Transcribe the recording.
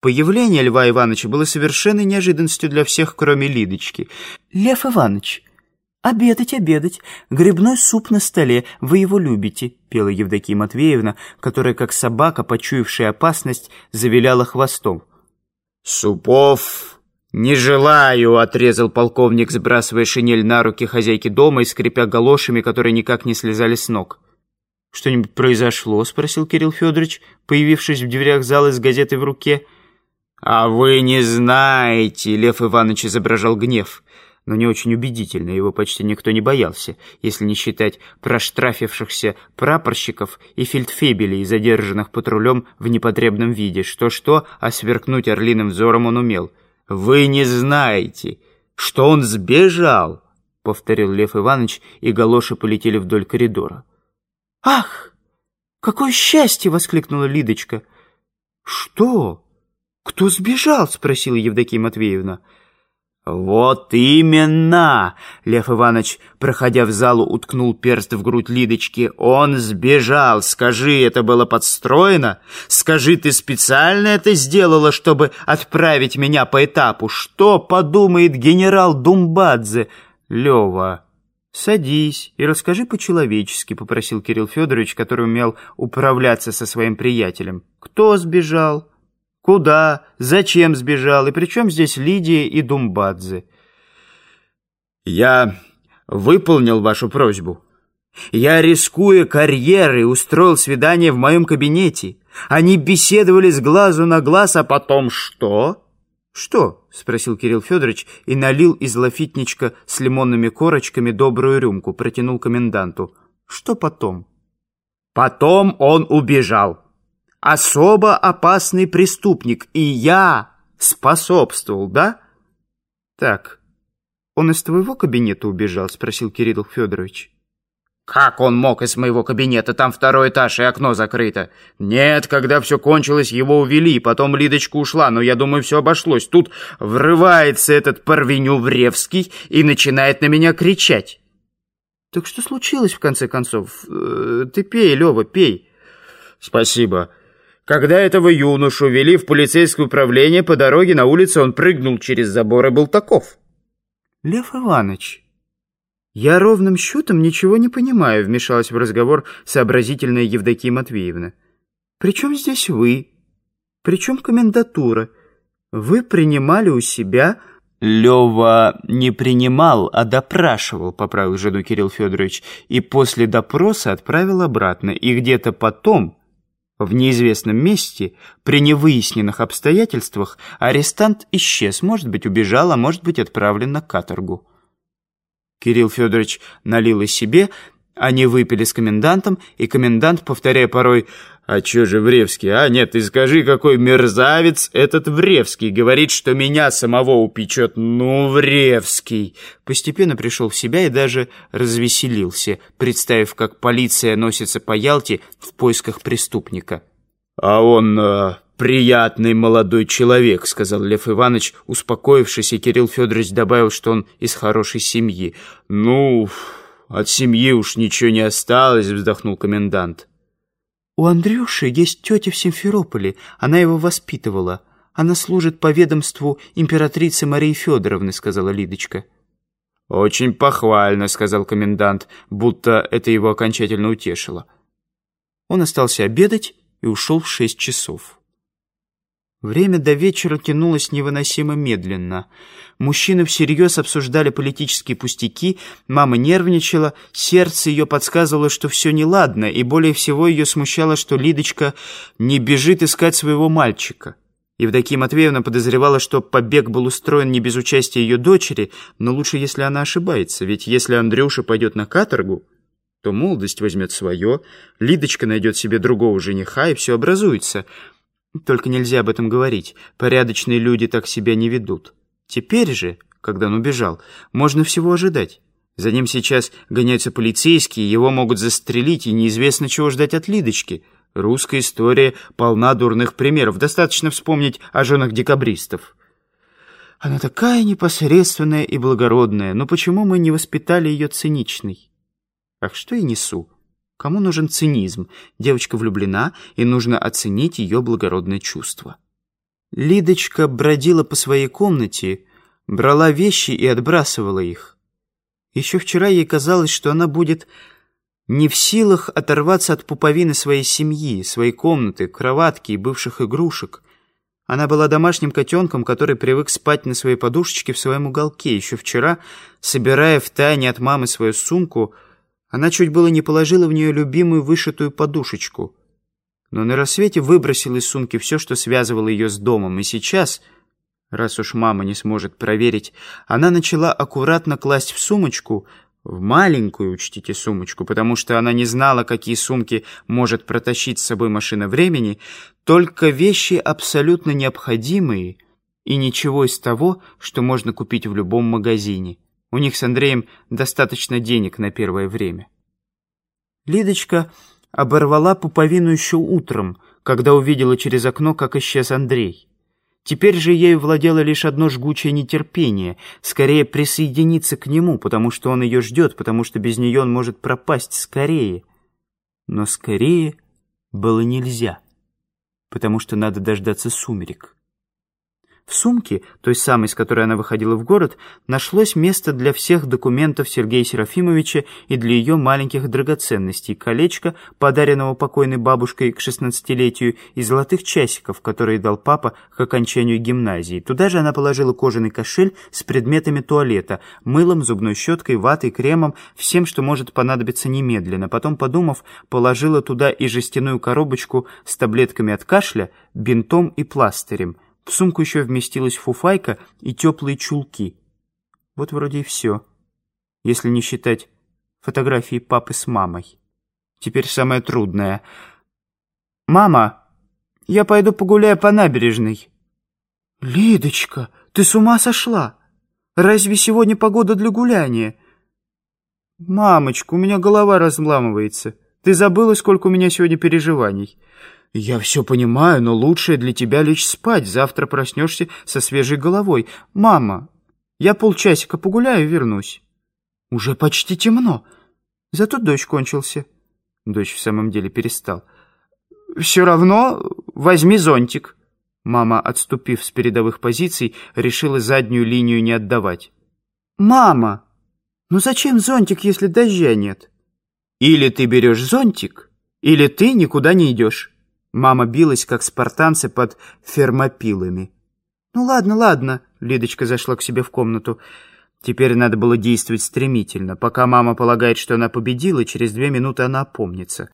Появление Льва Ивановича было совершенной неожиданностью для всех, кроме Лидочки. «Лев Иванович, обедать, обедать, грибной суп на столе, вы его любите», — пела Евдокия Матвеевна, которая, как собака, почуявшая опасность, завиляла хвостом. «Супов не желаю», — отрезал полковник, сбрасывая шинель на руки хозяйки дома и скрипя галошами, которые никак не слезали с ног. «Что-нибудь произошло?» — спросил Кирилл Федорович, появившись в дверях зала с газетой в руке — «А вы не знаете!» — Лев Иванович изображал гнев. Но не очень убедительно, его почти никто не боялся, если не считать проштрафившихся прапорщиков и фельдфебелей, задержанных патрулем в непотребном виде. Что-что, а сверкнуть орлиным взором он умел. «Вы не знаете, что он сбежал!» — повторил Лев Иванович, и галоши полетели вдоль коридора. «Ах, какое счастье!» — воскликнула Лидочка. «Что?» «Кто сбежал?» — спросила Евдокия Матвеевна. «Вот именно!» — Лев Иванович, проходя в залу, уткнул перст в грудь Лидочки. «Он сбежал! Скажи, это было подстроено? Скажи, ты специально это сделала, чтобы отправить меня по этапу? Что подумает генерал Думбадзе?» «Лева, садись и расскажи по-человечески», — попросил Кирилл Федорович, который умел управляться со своим приятелем. «Кто сбежал?» Куда, зачем сбежал, и при чем здесь Лидия и Думбадзе? Я выполнил вашу просьбу. Я, рискуя карьерой, устроил свидание в моем кабинете. Они беседовали с глазу на глаз, а потом что? Что? — спросил Кирилл Федорович и налил из лафитничка с лимонными корочками добрую рюмку, протянул коменданту. Что потом? Потом он убежал особо опасный преступник, и я способствовал, да? Так, он из твоего кабинета убежал, спросил Кирилл Федорович. Как он мог из моего кабинета? Там второй этаж и окно закрыто. Нет, когда все кончилось, его увели, потом Лидочка ушла, но я думаю, все обошлось. Тут врывается этот Парвеню Вревский и начинает на меня кричать. Так что случилось, в конце концов? Э, ты пей, Лева, пей. Спасибо. Когда этого юношу вели в полицейское управление, по дороге на улице он прыгнул через забор и был таков. Лев Иванович, я ровным счетом ничего не понимаю, вмешалась в разговор сообразительная Евдокия Матвеевна. При чем здесь вы? При чем комендатура? Вы принимали у себя... Лева не принимал, а допрашивал, поправил жену Кирилл Федорович, и после допроса отправил обратно, и где-то потом в неизвестном месте, при невыясненных обстоятельствах, арестант исчез, может быть, убежал, а может быть, отправлен на каторгу. Кирилл Федорович налил и себе, они выпили с комендантом, и комендант, повторяя порой «А чё же Вревский, а? Нет, ты скажи, какой мерзавец этот Вревский! Говорит, что меня самого упечет. Ну, Вревский!» Постепенно пришел в себя и даже развеселился, представив, как полиция носится по Ялте в поисках преступника. «А он э, приятный молодой человек», — сказал Лев Иванович, успокоившись, и Кирилл Федорович добавил, что он из хорошей семьи. «Ну...» от семьи уж ничего не осталось», — вздохнул комендант. «У Андрюши есть тетя в Симферополе. Она его воспитывала. Она служит по ведомству императрицы Марии Федоровны», — сказала Лидочка. «Очень похвально», — сказал комендант, будто это его окончательно утешило. Он остался обедать и ушел в шесть часов. Время до вечера тянулось невыносимо медленно. Мужчины всерьез обсуждали политические пустяки, мама нервничала, сердце ее подсказывало, что все неладно, и более всего ее смущало, что Лидочка не бежит искать своего мальчика. Евдокия Матвеевна подозревала, что побег был устроен не без участия ее дочери, но лучше, если она ошибается, ведь если Андрюша пойдет на каторгу, то молодость возьмет свое, Лидочка найдет себе другого жениха, и все образуется — только нельзя об этом говорить. Порядочные люди так себя не ведут. Теперь же, когда он убежал, можно всего ожидать. За ним сейчас гоняются полицейские, его могут застрелить, и неизвестно, чего ждать от Лидочки. Русская история полна дурных примеров. Достаточно вспомнить о женах декабристов. Она такая непосредственная и благородная, но почему мы не воспитали ее циничной? Ах, что я несу? Кому нужен цинизм? Девочка влюблена, и нужно оценить ее благородное чувство. Лидочка бродила по своей комнате, брала вещи и отбрасывала их. Еще вчера ей казалось, что она будет не в силах оторваться от пуповины своей семьи, своей комнаты, кроватки и бывших игрушек. Она была домашним котенком, который привык спать на своей подушечке в своем уголке. Еще вчера, собирая в тайне от мамы свою сумку, она чуть было не положила в нее любимую вышитую подушечку. Но на рассвете выбросила из сумки все, что связывало ее с домом, и сейчас... Раз уж мама не сможет проверить, она начала аккуратно класть в сумочку в маленькую, учтите, сумочку, потому что она не знала, какие сумки может протащить с собой машина времени, только вещи абсолютно необходимые и ничего из того, что можно купить в любом магазине. У них с Андреем достаточно денег на первое время. Лидочка оборвала пуповину еще утром, когда увидела через окно, как исчез Андрей. Теперь же ею владело лишь одно жгучее нетерпение, скорее присоединиться к нему, потому что он ее ждет, потому что без нее он может пропасть скорее. Но скорее было нельзя, потому что надо дождаться сумерек. В сумке, той самой, с которой она выходила в город, нашлось место для всех документов Сергея Серафимовича и для ее маленьких драгоценностей, колечко, подаренного покойной бабушкой к шестнадцатилетию, и золотых часиков, которые дал папа к окончанию гимназии. Туда же она положила кожаный кошель с предметами туалета, мылом, зубной щеткой, ватой, кремом, всем, что может понадобиться немедленно. Потом, подумав, положила туда и жестяную коробочку с таблетками от кашля, бинтом и пластырем – в сумку еще вместилась фуфайка и теплые чулки. Вот вроде и все, если не считать фотографии папы с мамой. Теперь самое трудное. «Мама, я пойду погуляю по набережной». «Лидочка, ты с ума сошла? Разве сегодня погода для гуляния?» «Мамочка, у меня голова разламывается. Ты забыла, сколько у меня сегодня переживаний?» «Я все понимаю, но лучшее для тебя лечь спать. Завтра проснешься со свежей головой. Мама, я полчасика погуляю и вернусь». «Уже почти темно. Зато дождь кончился». Дождь в самом деле перестал. «Все равно возьми зонтик». Мама, отступив с передовых позиций, решила заднюю линию не отдавать. «Мама, ну зачем зонтик, если дождя нет?» «Или ты берешь зонтик, или ты никуда не идешь». Мама билась, как спартанцы под фермопилами. «Ну ладно, ладно», — Лидочка зашла к себе в комнату. Теперь надо было действовать стремительно. Пока мама полагает, что она победила, через две минуты она опомнится.